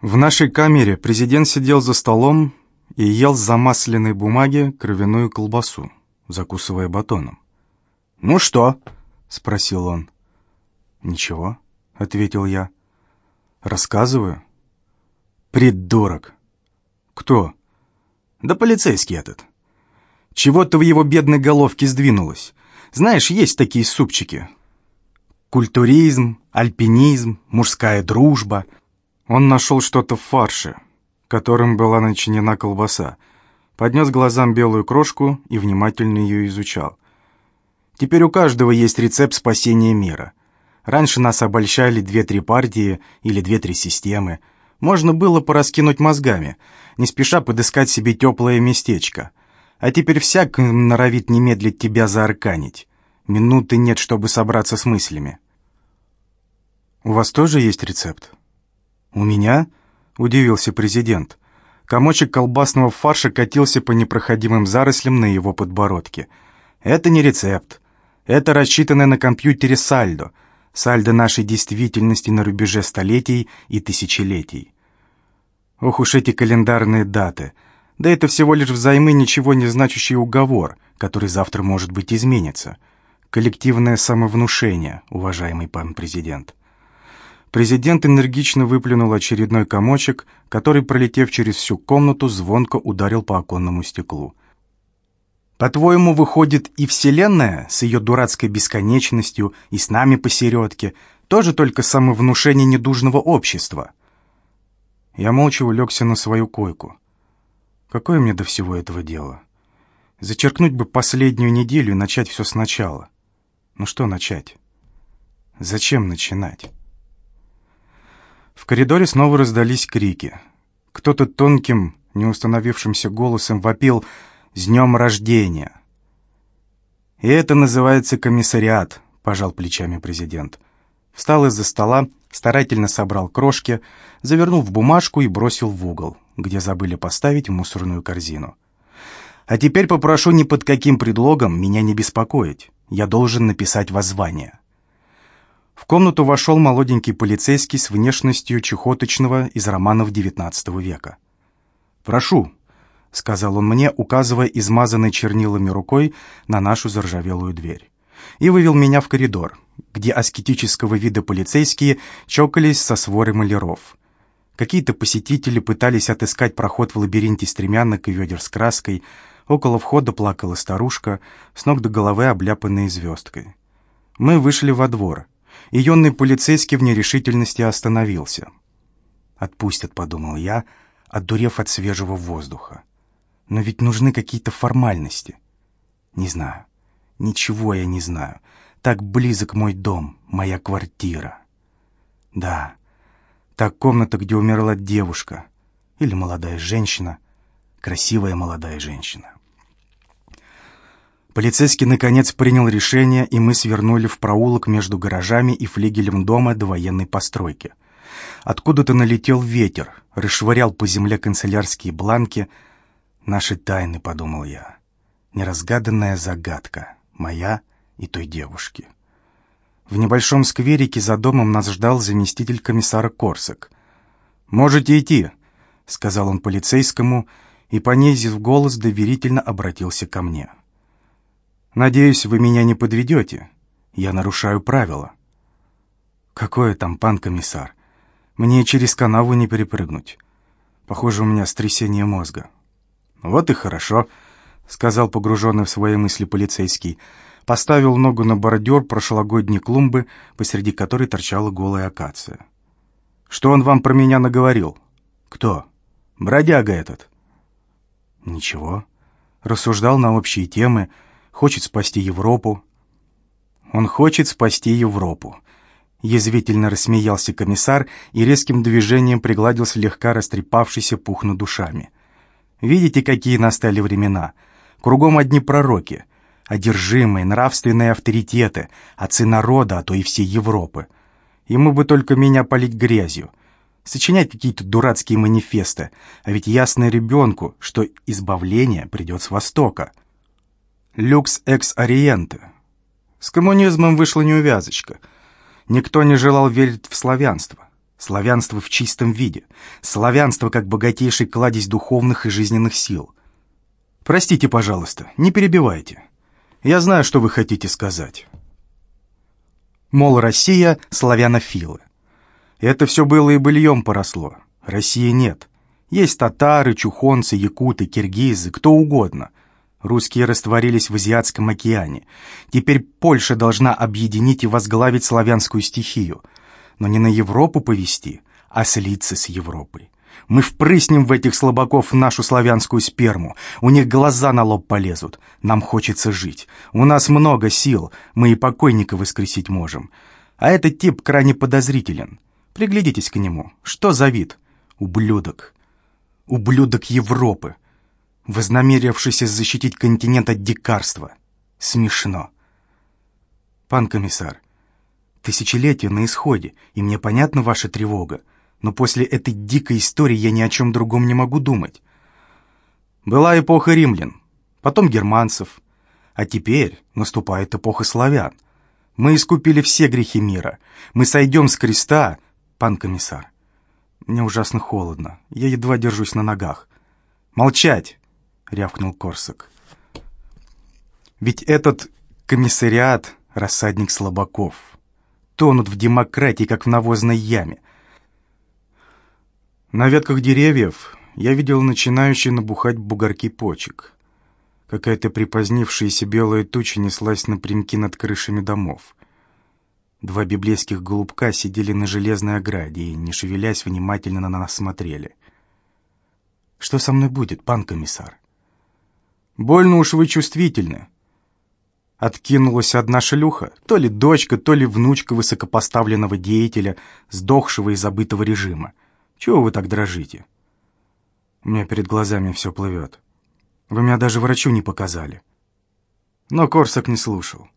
В нашей камере президент сидел за столом и ел с замасленной бумаги кровяную колбасу, закусывая батоном. «Ну что?» — спросил он. «Ничего», — ответил я. «Рассказываю». «Придурок!» «Кто?» «Да полицейский этот. Чего-то в его бедной головке сдвинулось. Знаешь, есть такие супчики. Культуризм, альпинизм, мужская дружба. Он нашел что-то в фарше, которым была начинена колбаса, поднес глазам белую крошку и внимательно ее изучал. Теперь у каждого есть рецепт спасения мира. Раньше нас обольщали две-три партии или две-три системы. Можно было пораскинуть мозгами, не спеша подыскать себе теплое местечко. А теперь всяк норовит немедлить тебя заарканить. Минуты нет, чтобы собраться с мыслями. «У вас тоже есть рецепт?» «У меня?» — удивился президент. Комочек колбасного фарша катился по непроходимым зарослям на его подбородке. «Это не рецепт. Это рассчитанное на компьютере сальдо. Сальдо нашей действительности на рубеже столетий и тысячелетий. Ох уж эти календарные даты. Да это всего лишь взаймы ничего не значащий уговор, который завтра, может быть, изменится. Коллективное самовнушение, уважаемый пан президент. Президент энергично выплюнул очередной комочек, который, пролетев через всю комнату, звонко ударил по оконному стеклу. «По-твоему, выходит, и Вселенная с ее дурацкой бесконечностью и с нами посередке тоже только самовнушение недужного общества?» Я молча улегся на свою койку. Какое мне до всего этого дело? Зачеркнуть бы последнюю неделю и начать все сначала. Ну что начать? Зачем начинать? В коридоре снова раздались крики. Кто-то тонким, неустановившимся голосом вопил «С днем рождения!» «И это называется комиссариат», — пожал плечами президент. Встал из-за стола, старательно собрал крошки, завернул в бумажку и бросил в угол, где забыли поставить мусорную корзину. «А теперь попрошу ни под каким предлогом меня не беспокоить. Я должен написать воззвание». В комнату вошел молоденький полицейский с внешностью чехоточного из романов XIX века. «Прошу», — сказал он мне, указывая измазанной чернилами рукой на нашу заржавелую дверь, и вывел меня в коридор, где аскетического вида полицейские чокались со сворой маляров. Какие-то посетители пытались отыскать проход в лабиринте стремянок и ведер с краской, около входа плакала старушка, с ног до головы обляпанная звездкой. Мы вышли во двор — и юный полицейский в нерешительности остановился. «Отпустят», — подумал я, отдурев от свежего воздуха. «Но ведь нужны какие-то формальности». «Не знаю. Ничего я не знаю. Так близок мой дом, моя квартира». «Да, та комната, где умерла девушка или молодая женщина, красивая молодая женщина». Полицейский, наконец, принял решение, и мы свернули в проулок между гаражами и флигелем дома до военной постройки. Откуда-то налетел ветер, расшвырял по земле канцелярские бланки. «Наши тайны», — подумал я. «Неразгаданная загадка, моя и той девушки». В небольшом скверике за домом нас ждал заместитель комиссара Корсак. «Можете идти», — сказал он полицейскому, и, понизив голос, доверительно обратился ко мне. Надеюсь, вы меня не подведете. Я нарушаю правила. Какое там, пан комиссар? Мне через канаву не перепрыгнуть. Похоже, у меня стрясение мозга. Вот и хорошо, сказал погруженный в свои мысли полицейский. Поставил ногу на бордюр прошлогодней клумбы, посреди которой торчала голая акация. Что он вам про меня наговорил? Кто? Бродяга этот. Ничего. Рассуждал на общие темы, хочет спасти Европу. Он хочет спасти Европу. Язвительно рассмеялся комиссар и резким движением пригладил слегка растрепавшийся пух над душами. Видите, какие настали времена? Кругом одни пророки, одержимые, нравственные авторитеты, отцы народа, а то и всей Европы. Ему бы только меня полить грязью, сочинять какие-то дурацкие манифесты, а ведь ясно ребенку, что избавление придет с Востока. Люкс экс ориенте. С коммунизмом вышла неувязочка. Никто не желал верить в славянство. Славянство в чистом виде. Славянство как богатейший кладезь духовных и жизненных сил. Простите, пожалуйста, не перебивайте. Я знаю, что вы хотите сказать. Мол, Россия — славянофилы. Это все было и быльем поросло. России нет. Есть татары, чухонцы, якуты, киргизы, кто угодно. Русские растворились в Азиатском океане. Теперь Польша должна объединить и возглавить славянскую стихию. Но не на Европу повести, а слиться с Европой. Мы впрыснем в этих слабаков нашу славянскую сперму. У них глаза на лоб полезут. Нам хочется жить. У нас много сил. Мы и покойника воскресить можем. А этот тип крайне подозрителен. Приглядитесь к нему. Что за вид? Ублюдок. Ублюдок Европы вознамерившийся защитить континент от дикарства. Смешно. Пан комиссар, тысячелетие на исходе, и мне понятна ваша тревога, но после этой дикой истории я ни о чем другом не могу думать. Была эпоха римлян, потом германцев, а теперь наступает эпоха славян. Мы искупили все грехи мира. Мы сойдем с креста, пан комиссар. Мне ужасно холодно. Я едва держусь на ногах. Молчать! — рявкнул Корсак. «Ведь этот комиссариат — рассадник слабаков. Тонут в демократии, как в навозной яме. На ветках деревьев я видел начинающие набухать бугорки почек. Какая-то припозднившаяся белая туча неслась напрямки над крышами домов. Два библейских голубка сидели на железной ограде и, не шевелясь, внимательно на нас смотрели. «Что со мной будет, пан комиссар?» Больно уж вы чувствительны. Откинулась одна шлюха, то ли дочка, то ли внучка высокопоставленного деятеля, сдохшего и забытого режима. Чего вы так дрожите? У меня перед глазами все плывет. Вы меня даже врачу не показали. Но Корсак не слушал.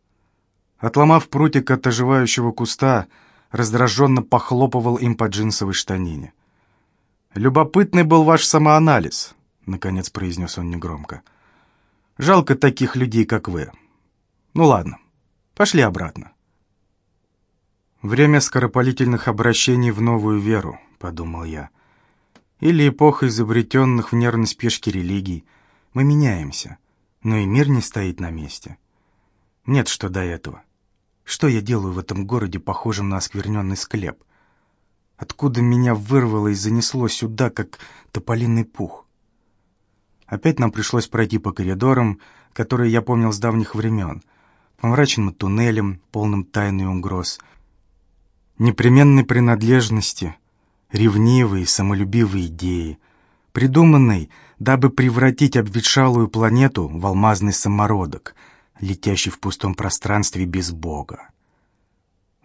Отломав прутик от оживающего куста, раздраженно похлопывал им по джинсовой штанине. «Любопытный был ваш самоанализ», — наконец произнес он негромко. Жалко таких людей, как вы. Ну ладно, пошли обратно. Время скоропалительных обращений в новую веру, подумал я. Или эпоха изобретенных в нервной спешке религий. Мы меняемся, но и мир не стоит на месте. Нет, что до этого. Что я делаю в этом городе, похожем на оскверненный склеп? Откуда меня вырвало и занесло сюда, как тополиный пух? Опять нам пришлось пройти по коридорам, которые я помнил с давних времен, по мрачным туннелям, полным тайн и угроз, непременной принадлежности, ревнивые, самолюбивые идеи, придуманной, дабы превратить обветшалую планету в алмазный самородок, летящий в пустом пространстве без Бога.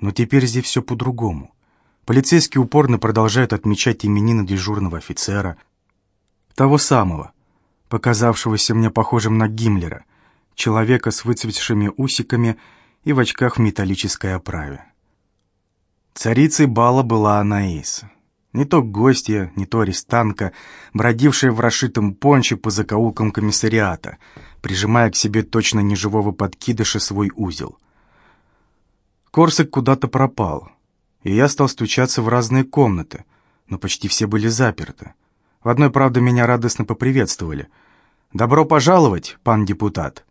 Но теперь здесь все по-другому. Полицейские упорно продолжают отмечать именины дежурного офицера, того самого, показавшегося мне похожим на Гиммлера, человека с выцветшими усиками и в очках в металлической оправе. Царицей бала была Анаис. Не то гостья, не то арестантка, бродившая в расшитом понче по закоулкам комиссариата, прижимая к себе точно неживого подкидыша свой узел. Корсак куда-то пропал, и я стал стучаться в разные комнаты, но почти все были заперты. В одной, правда, меня радостно поприветствовали. «Добро пожаловать, пан депутат!»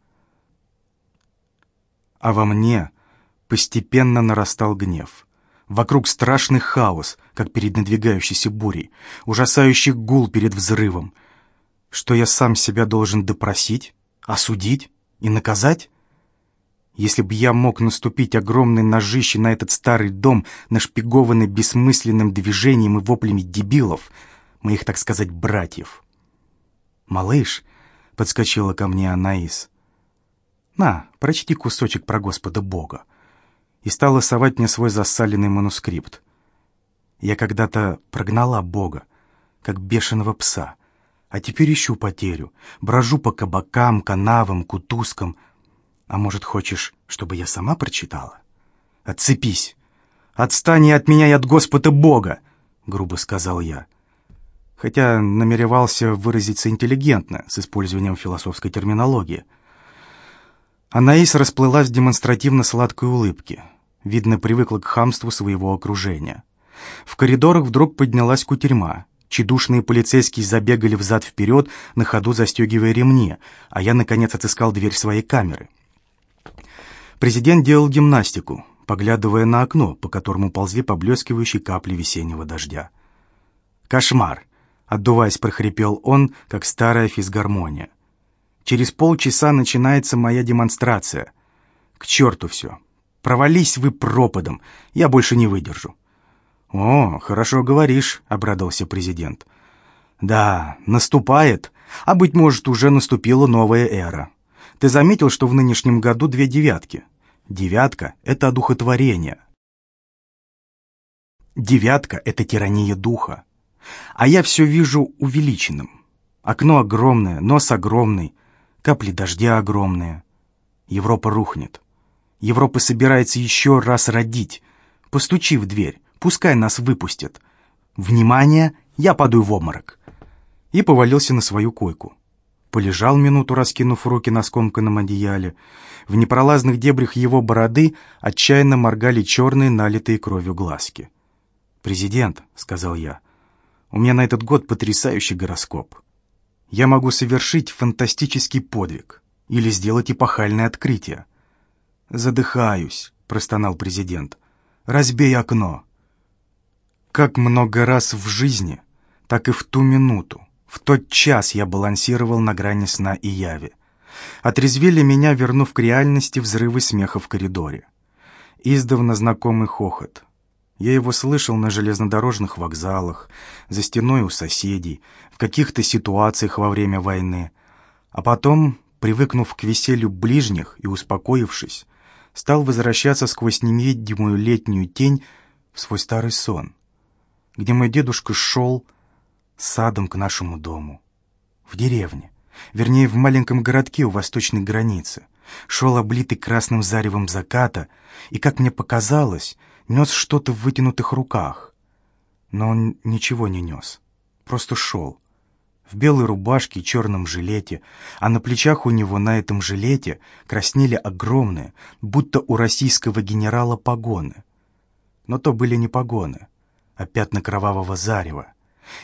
А во мне постепенно нарастал гнев. Вокруг страшный хаос, как перед надвигающейся бурей, ужасающий гул перед взрывом. Что я сам себя должен допросить, осудить и наказать? Если бы я мог наступить огромной ножище на этот старый дом, нашпигованный бессмысленным движением и воплями дебилов — моих, так сказать, братьев. «Малыш», — подскочила ко мне Анаис, — «на, прочти кусочек про Господа Бога», и стала совать мне свой засаленный манускрипт. Я когда-то прогнала Бога, как бешеного пса, а теперь ищу потерю, брожу по кабакам, канавам, кутузкам. А может, хочешь, чтобы я сама прочитала? Отцепись! Отстань от меня и от Господа Бога! — грубо сказал я хотя намеревался выразиться интеллигентно, с использованием философской терминологии. Анаис расплылась в демонстративно сладкой улыбке. Видно, привыкла к хамству своего окружения. В коридорах вдруг поднялась кутерьма. Чедушные полицейские забегали взад-вперед, на ходу застегивая ремни, а я, наконец, отыскал дверь своей камеры. Президент делал гимнастику, поглядывая на окно, по которому ползли поблескивающие капли весеннего дождя. «Кошмар!» — отдуваясь, прохрипел он, как старая физгармония. «Через полчаса начинается моя демонстрация. К черту все! Провались вы пропадом, я больше не выдержу». «О, хорошо говоришь», — обрадовался президент. «Да, наступает, а, быть может, уже наступила новая эра. Ты заметил, что в нынешнем году две девятки? Девятка — это одухотворение. Девятка — это тирания духа. А я все вижу увеличенным. Окно огромное, нос огромный, капли дождя огромные. Европа рухнет. Европа собирается еще раз родить. Постучи в дверь, пускай нас выпустят. Внимание, я падаю в обморок. И повалился на свою койку полежал минуту, раскинув руки на скомканном одеяле. В непролазных дебрях его бороды отчаянно моргали черные, налитые кровью глазки. «Президент», — сказал я, — «у меня на этот год потрясающий гороскоп. Я могу совершить фантастический подвиг или сделать эпохальное открытие». «Задыхаюсь», — простонал президент. «Разбей окно». Как много раз в жизни, так и в ту минуту в тот час я балансировал на грани сна и яви. Отрезвили меня, вернув к реальности взрывы смеха в коридоре. Издавна знакомый хохот. Я его слышал на железнодорожных вокзалах, за стеной у соседей, в каких-то ситуациях во время войны. А потом, привыкнув к веселью ближних и успокоившись, стал возвращаться сквозь невидимую летнюю тень в свой старый сон, где мой дедушка шел, садом к нашему дому. В деревне, вернее, в маленьком городке у восточной границы. Шел облитый красным заревом заката и, как мне показалось, нес что-то в вытянутых руках. Но он ничего не нес, просто шел. В белой рубашке и черном жилете, а на плечах у него на этом жилете краснели огромные, будто у российского генерала погоны. Но то были не погоны, а пятна кровавого зарева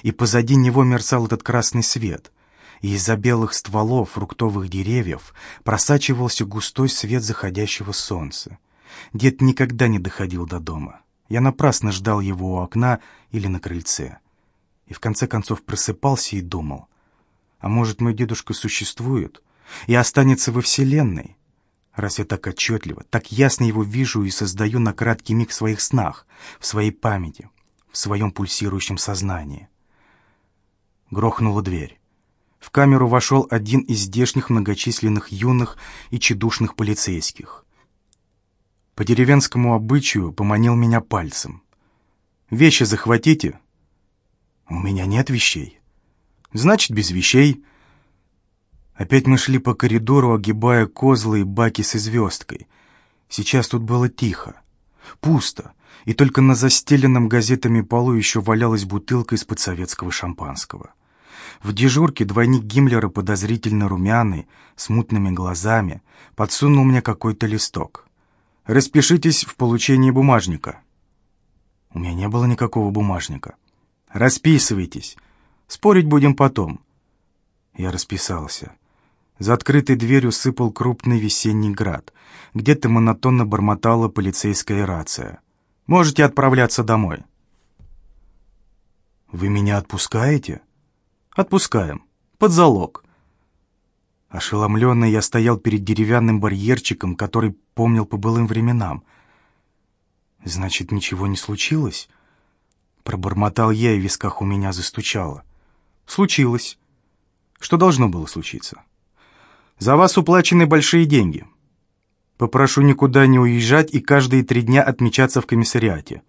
и позади него мерцал этот красный свет, и из-за белых стволов фруктовых деревьев просачивался густой свет заходящего солнца. Дед никогда не доходил до дома. Я напрасно ждал его у окна или на крыльце. И в конце концов просыпался и думал, а может, мой дедушка существует и останется во Вселенной? Раз я так отчетливо, так ясно его вижу и создаю на краткий миг в своих снах, в своей памяти, в своем пульсирующем сознании. Грохнула дверь. В камеру вошел один из здешних многочисленных юных и чедушных полицейских. По деревенскому обычаю поманил меня пальцем. «Вещи захватите?» «У меня нет вещей». «Значит, без вещей». Опять мы шли по коридору, огибая козлы и баки с звездкой. Сейчас тут было тихо, пусто, и только на застеленном газетами полу еще валялась бутылка из-под советского шампанского. В дежурке двойник Гиммлера, подозрительно румяный, с мутными глазами, подсунул мне какой-то листок. «Распишитесь в получении бумажника». У меня не было никакого бумажника. «Расписывайтесь. Спорить будем потом». Я расписался. За открытой дверью сыпал крупный весенний град. Где-то монотонно бормотала полицейская рация. «Можете отправляться домой». «Вы меня отпускаете?» Отпускаем. Под залог. Ошеломленный я стоял перед деревянным барьерчиком, который помнил по былым временам. «Значит, ничего не случилось?» Пробормотал я, и в висках у меня застучало. «Случилось. Что должно было случиться?» «За вас уплачены большие деньги. Попрошу никуда не уезжать и каждые три дня отмечаться в комиссариате».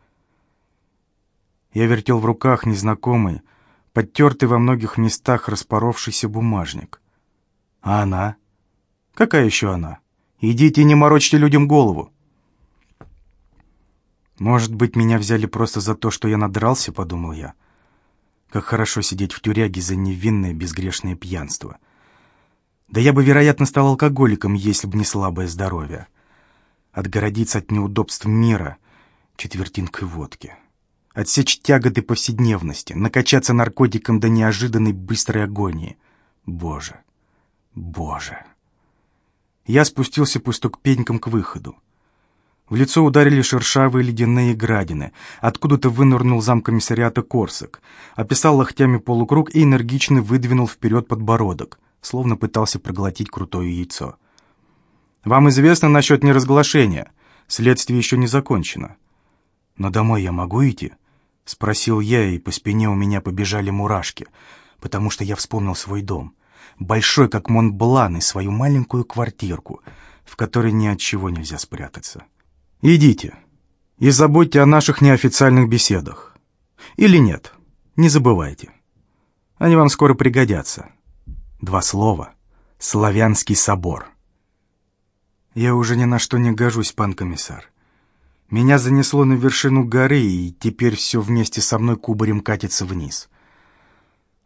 Я вертел в руках незнакомый, подтертый во многих местах распоровшийся бумажник. А она? Какая еще она? Идите не морочьте людям голову. Может быть, меня взяли просто за то, что я надрался, подумал я. Как хорошо сидеть в тюряге за невинное безгрешное пьянство. Да я бы, вероятно, стал алкоголиком, если бы не слабое здоровье. Отгородиться от неудобств мира четвертинкой водки. Отсечь тяготы повседневности, накачаться наркотиком до неожиданной быстрой агонии. Боже, боже. Я спустился по ступенькам к выходу. В лицо ударили шершавые ледяные градины. Откуда-то вынырнул замкомиссариата Корсак, описал локтями полукруг и энергично выдвинул вперед подбородок, словно пытался проглотить крутое яйцо. «Вам известно насчет неразглашения. Следствие еще не закончено». «Но домой я могу идти?» — спросил я, и по спине у меня побежали мурашки, потому что я вспомнил свой дом. Большой, как Монблан, и свою маленькую квартирку, в которой ни от чего нельзя спрятаться. Идите и забудьте о наших неофициальных беседах. Или нет, не забывайте. Они вам скоро пригодятся. Два слова. Славянский собор. Я уже ни на что не гожусь, пан комиссар. Меня занесло на вершину горы, и теперь все вместе со мной кубарем катится вниз.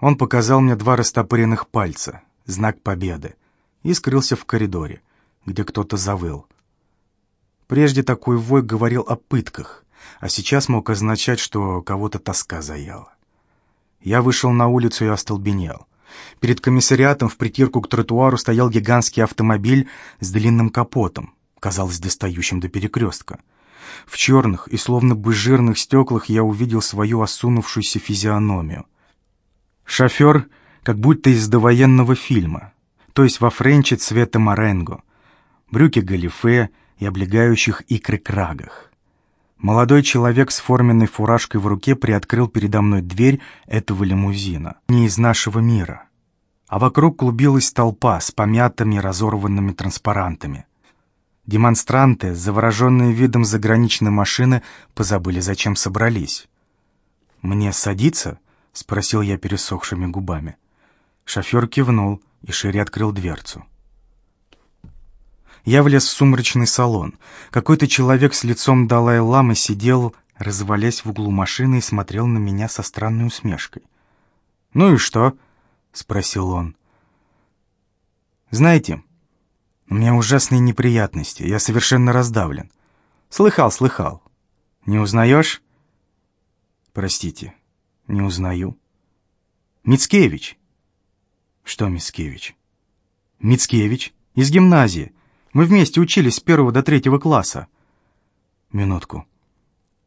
Он показал мне два растопыренных пальца, знак победы, и скрылся в коридоре, где кто-то завыл — Прежде такой вой говорил о пытках, а сейчас мог означать, что кого-то тоска заяла. Я вышел на улицу и остолбенел. Перед комиссариатом в притирку к тротуару стоял гигантский автомобиль с длинным капотом, казалось, достающим до перекрестка. В черных и словно бы жирных стеклах я увидел свою осунувшуюся физиономию. Шофер как будто из довоенного фильма, то есть во френче цвета моренго. Брюки галифе, и облегающих икры крагах. Молодой человек с форменной фуражкой в руке приоткрыл передо мной дверь этого лимузина, не из нашего мира. А вокруг клубилась толпа с помятыми разорванными транспарантами. Демонстранты, завороженные видом заграничной машины, позабыли, зачем собрались. «Мне садиться?» — спросил я пересохшими губами. Шофер кивнул и шире открыл дверцу. Я влез в сумрачный салон. Какой-то человек с лицом Далай-ламы сидел, развалясь в углу машины и смотрел на меня со странной усмешкой. «Ну и что?» — спросил он. «Знаете, у меня ужасные неприятности, я совершенно раздавлен. Слыхал, слыхал. Не узнаешь?» «Простите, не узнаю». «Мицкевич». «Что Мицкевич?» «Мицкевич, из гимназии. Мы вместе учились с первого до третьего класса. Минутку.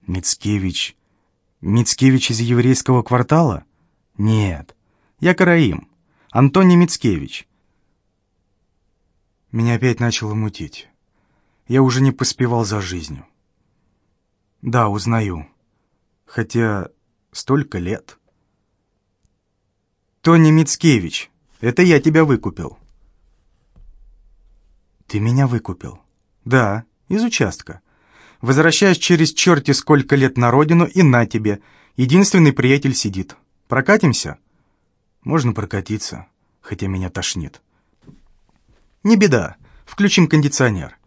Мицкевич. Мицкевич из еврейского квартала? Нет. Я Караим. Антоний Мицкевич. Меня опять начало мутить. Я уже не поспевал за жизнью. Да, узнаю. Хотя столько лет. Тони Мицкевич, это я тебя выкупил. «Ты меня выкупил?» «Да, из участка. Возвращаюсь через черти сколько лет на родину, и на тебе. Единственный приятель сидит. Прокатимся?» «Можно прокатиться, хотя меня тошнит». «Не беда, включим кондиционер».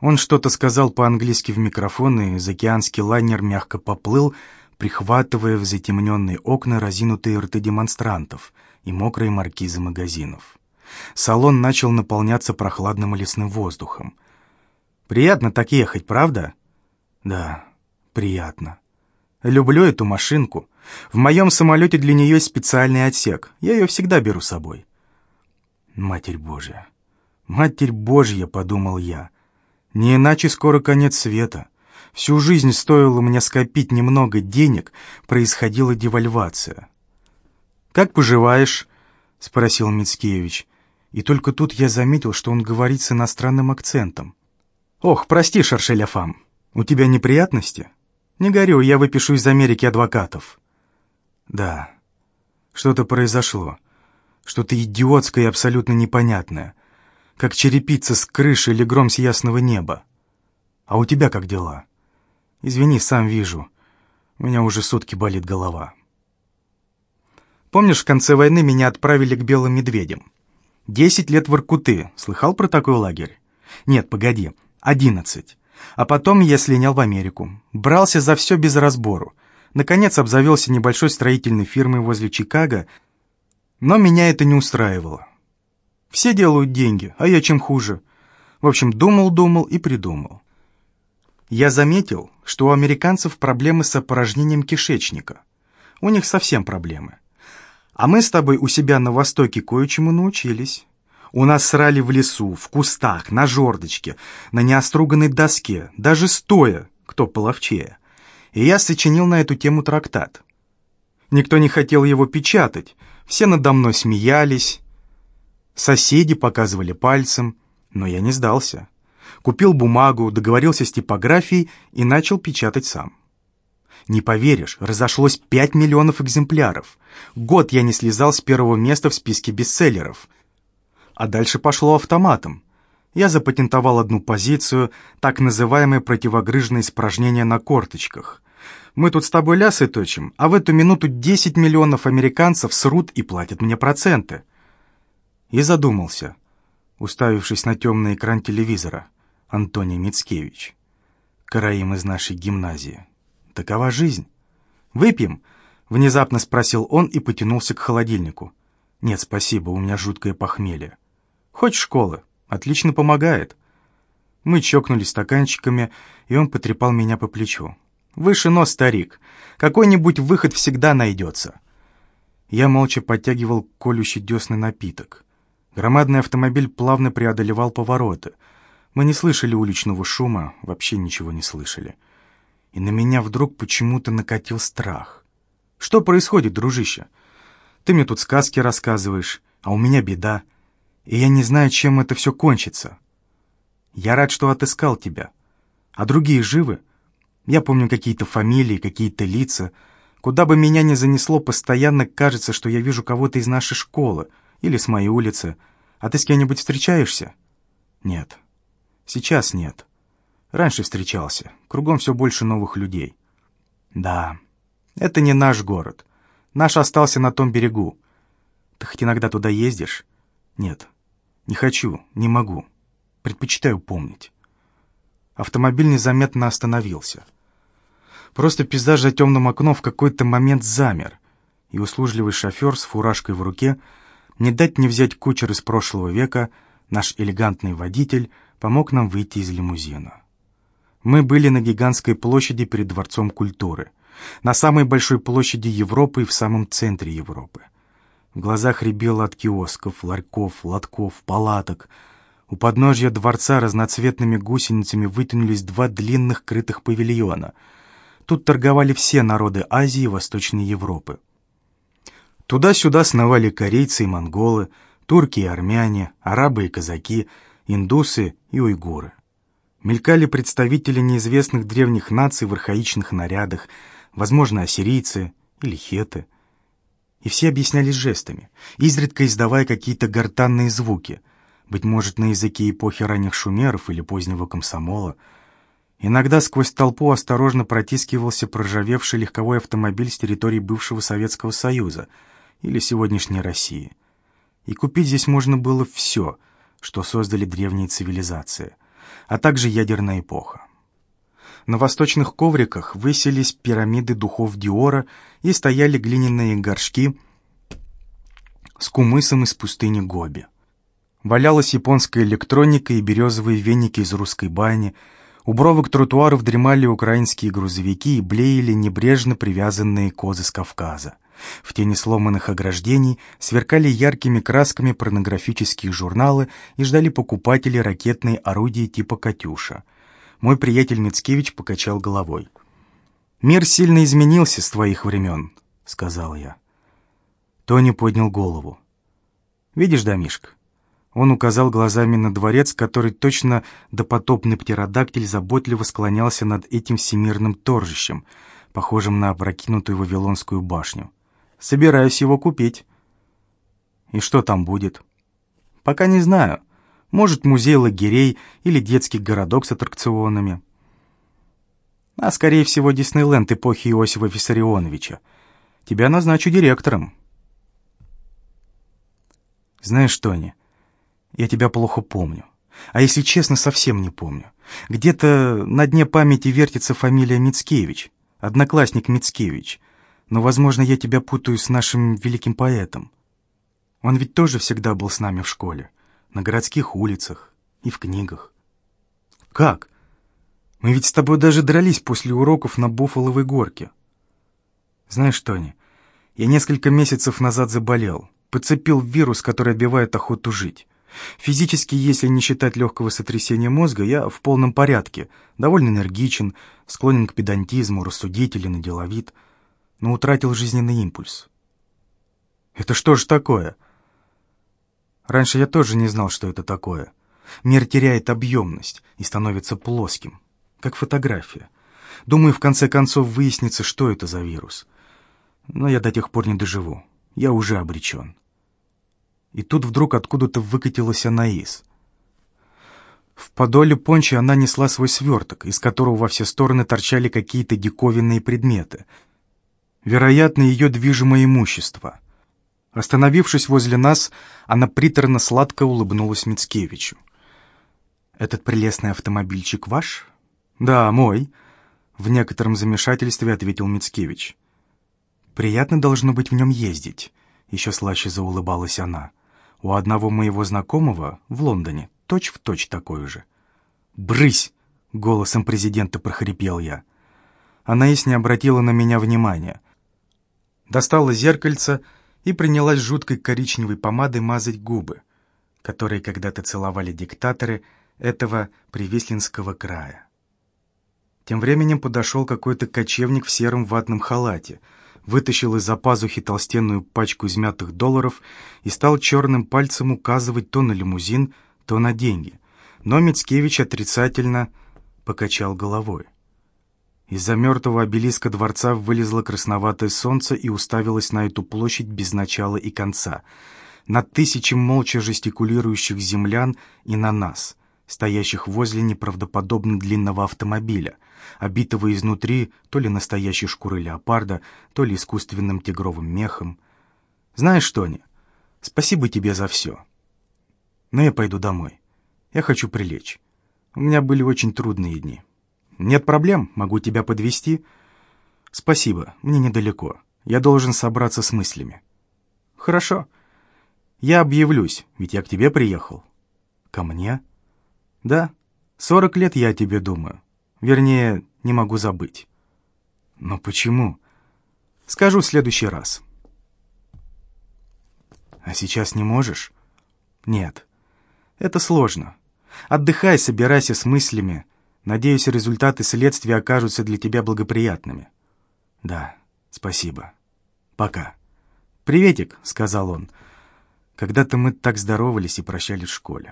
Он что-то сказал по-английски в микрофон, и заокеанский лайнер мягко поплыл, прихватывая в затемненные окна разинутые рты демонстрантов и мокрые маркизы магазинов. Салон начал наполняться прохладным лесным воздухом. «Приятно так ехать, правда?» «Да, приятно. Люблю эту машинку. В моем самолете для нее есть специальный отсек. Я ее всегда беру с собой». «Матерь Божья! Матерь Божья!» — подумал я. «Не иначе скоро конец света. Всю жизнь стоило мне скопить немного денег, происходила девальвация». «Как поживаешь?» — спросил Мицкевич. И только тут я заметил, что он говорит с иностранным акцентом. «Ох, прости, Шаршеля Фам, у тебя неприятности?» «Не горю, я выпишу из Америки адвокатов». «Да, что-то произошло. Что-то идиотское и абсолютно непонятное. Как черепица с крыши или гром с ясного неба. А у тебя как дела?» «Извини, сам вижу. У меня уже сутки болит голова». «Помнишь, в конце войны меня отправили к белым медведям?» Десять лет в Иркуты. Слыхал про такой лагерь? Нет, погоди. Одиннадцать. А потом я слинял в Америку. Брался за все без разбору. Наконец обзавелся небольшой строительной фирмой возле Чикаго, но меня это не устраивало. Все делают деньги, а я чем хуже. В общем, думал-думал и придумал. Я заметил, что у американцев проблемы с опорожнением кишечника. У них совсем проблемы. А мы с тобой у себя на Востоке кое-чему научились. У нас срали в лесу, в кустах, на жердочке, на неоструганной доске, даже стоя, кто половчее. И я сочинил на эту тему трактат. Никто не хотел его печатать, все надо мной смеялись, соседи показывали пальцем, но я не сдался. Купил бумагу, договорился с типографией и начал печатать сам. Не поверишь, разошлось 5 миллионов экземпляров. Год я не слезал с первого места в списке бестселлеров. А дальше пошло автоматом. Я запатентовал одну позицию, так называемое противогрыжное испражнение на корточках. Мы тут с тобой лясы точим, а в эту минуту 10 миллионов американцев срут и платят мне проценты. И задумался, уставившись на темный экран телевизора. Антоний Мицкевич. Караим из нашей гимназии. Такова жизнь. «Выпьем?» — внезапно спросил он и потянулся к холодильнику. «Нет, спасибо, у меня жуткое похмелье». «Хочешь школы? Отлично помогает». Мы чокнулись стаканчиками, и он потрепал меня по плечу. «Выше нос, старик. Какой-нибудь выход всегда найдется». Я молча подтягивал колющий десный напиток. Громадный автомобиль плавно преодолевал повороты — мы не слышали уличного шума, вообще ничего не слышали. И на меня вдруг почему-то накатил страх. Что происходит, дружище? Ты мне тут сказки рассказываешь, а у меня беда. И я не знаю, чем это все кончится. Я рад, что отыскал тебя. А другие живы? Я помню какие-то фамилии, какие-то лица. Куда бы меня ни занесло, постоянно кажется, что я вижу кого-то из нашей школы или с моей улицы. А ты с кем-нибудь встречаешься? Нет. Сейчас нет. Раньше встречался. Кругом все больше новых людей. Да, это не наш город. Наш остался на том берегу. Ты хоть иногда туда ездишь? Нет. Не хочу, не могу. Предпочитаю помнить. Автомобиль незаметно остановился. Просто пейзаж за темным окном в какой-то момент замер, и услужливый шофер с фуражкой в руке, не дать не взять кучер из прошлого века, наш элегантный водитель — помог нам выйти из лимузина. Мы были на гигантской площади перед Дворцом культуры, на самой большой площади Европы и в самом центре Европы. В глазах рябело от киосков, ларьков, лотков, палаток. У подножья дворца разноцветными гусеницами вытянулись два длинных крытых павильона. Тут торговали все народы Азии и Восточной Европы. Туда-сюда сновали корейцы и монголы, турки и армяне, арабы и казаки — индусы и уйгуры. Мелькали представители неизвестных древних наций в архаичных нарядах, возможно, ассирийцы или хеты. И все объяснялись жестами, изредка издавая какие-то гортанные звуки, быть может, на языке эпохи ранних шумеров или позднего комсомола. Иногда сквозь толпу осторожно протискивался проржавевший легковой автомобиль с территории бывшего Советского Союза или сегодняшней России. И купить здесь можно было все — что создали древние цивилизации, а также ядерная эпоха. На восточных ковриках высились пирамиды духов Диора и стояли глиняные горшки с кумысом из пустыни Гоби. Валялась японская электроника и березовые веники из русской бани, у бровок тротуаров дремали украинские грузовики и блеяли небрежно привязанные козы с Кавказа. В тени сломанных ограждений сверкали яркими красками порнографические журналы и ждали покупатели ракетные орудия типа «Катюша». Мой приятель Мицкевич покачал головой. «Мир сильно изменился с твоих времен», — сказал я. Тони поднял голову. «Видишь, домишка?» Он указал глазами на дворец, который точно допотопный птеродактиль заботливо склонялся над этим всемирным торжищем, похожим на опрокинутую Вавилонскую башню. Собираюсь его купить. И что там будет? Пока не знаю. Может, музей лагерей или детский городок с аттракционами. А, скорее всего, Диснейленд эпохи Иосифа Виссарионовича. Тебя назначу директором. Знаешь, Тони, я тебя плохо помню. А если честно, совсем не помню. Где-то на дне памяти вертится фамилия Мицкевич, одноклассник Мицкевич — но, возможно, я тебя путаю с нашим великим поэтом. Он ведь тоже всегда был с нами в школе, на городских улицах и в книгах. Как? Мы ведь с тобой даже дрались после уроков на Буфаловой горке. Знаешь, Тони, я несколько месяцев назад заболел. Подцепил вирус, который отбивает охоту жить. Физически, если не считать легкого сотрясения мозга, я в полном порядке, довольно энергичен, склонен к педантизму, рассудителен и деловит, но утратил жизненный импульс. Это что же такое? Раньше я тоже не знал, что это такое. Мир теряет объемность и становится плоским, как фотография. Думаю, в конце концов выяснится, что это за вирус. Но я до тех пор не доживу. Я уже обречен. И тут вдруг откуда-то выкатилась Анаис. В подоле пончи она несла свой сверток, из которого во все стороны торчали какие-то диковинные предметы. Вероятно, ее движимое имущество. Остановившись возле нас, она приторно-сладко улыбнулась Мицкевичу. «Этот прелестный автомобильчик ваш?» «Да, мой», — в некотором замешательстве ответил Мицкевич. «Приятно должно быть в нем ездить», — еще слаще заулыбалась она. «У одного моего знакомого в Лондоне точь-в-точь точь такой же». «Брысь!» — голосом президента прохрипел я. Она и не обратила на меня внимания. Достала зеркальце и принялась жуткой коричневой помадой мазать губы, которые когда-то целовали диктаторы этого Привеслинского края. Тем временем подошел какой-то кочевник в сером ватном халате, вытащил из-за пазухи толстенную пачку измятых долларов и стал черным пальцем указывать то на лимузин, то на деньги. Но Мицкевич отрицательно покачал головой. Из-за мертвого обелиска дворца вылезло красноватое солнце и уставилось на эту площадь без начала и конца, на тысячи молча жестикулирующих землян и на нас, стоящих возле неправдоподобно длинного автомобиля, обитого изнутри то ли настоящей шкурой леопарда, то ли искусственным тигровым мехом. Знаешь, Тони, спасибо тебе за все. Но я пойду домой. Я хочу прилечь. У меня были очень трудные дни. «Нет проблем, могу тебя подвести. «Спасибо, мне недалеко. Я должен собраться с мыслями». «Хорошо. Я объявлюсь, ведь я к тебе приехал». «Ко мне?» «Да. Сорок лет я о тебе думаю. Вернее, не могу забыть». «Но почему?» «Скажу в следующий раз». «А сейчас не можешь?» «Нет. Это сложно. Отдыхай, собирайся с мыслями». Надеюсь, результаты следствия окажутся для тебя благоприятными. Да, спасибо. Пока. Приветик, сказал он. Когда-то мы так здоровались и прощались в школе.